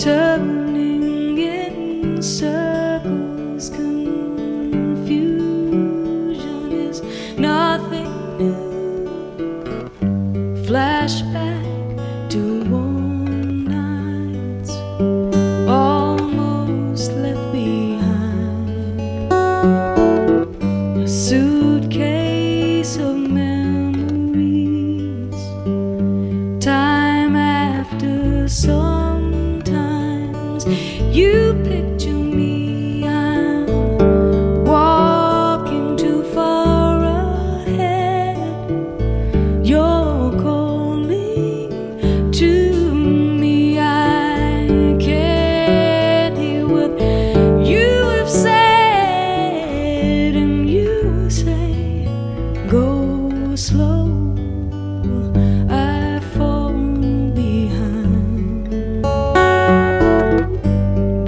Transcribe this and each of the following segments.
turning inside. slow I've behind.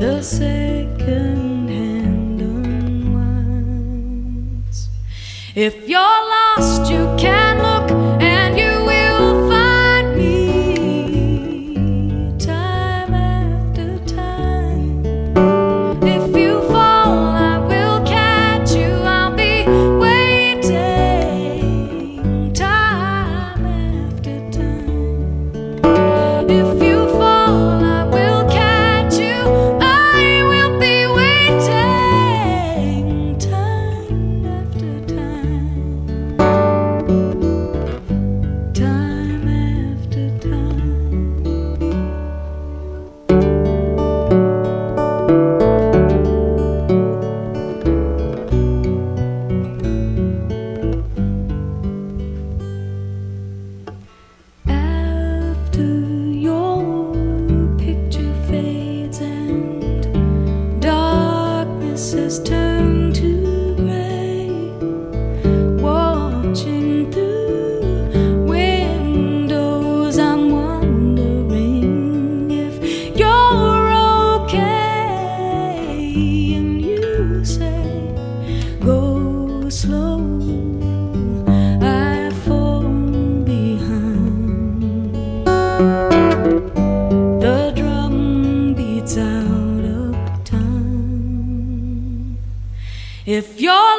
The second hand unwinds if you're lost you can has turned to gray, watching If you're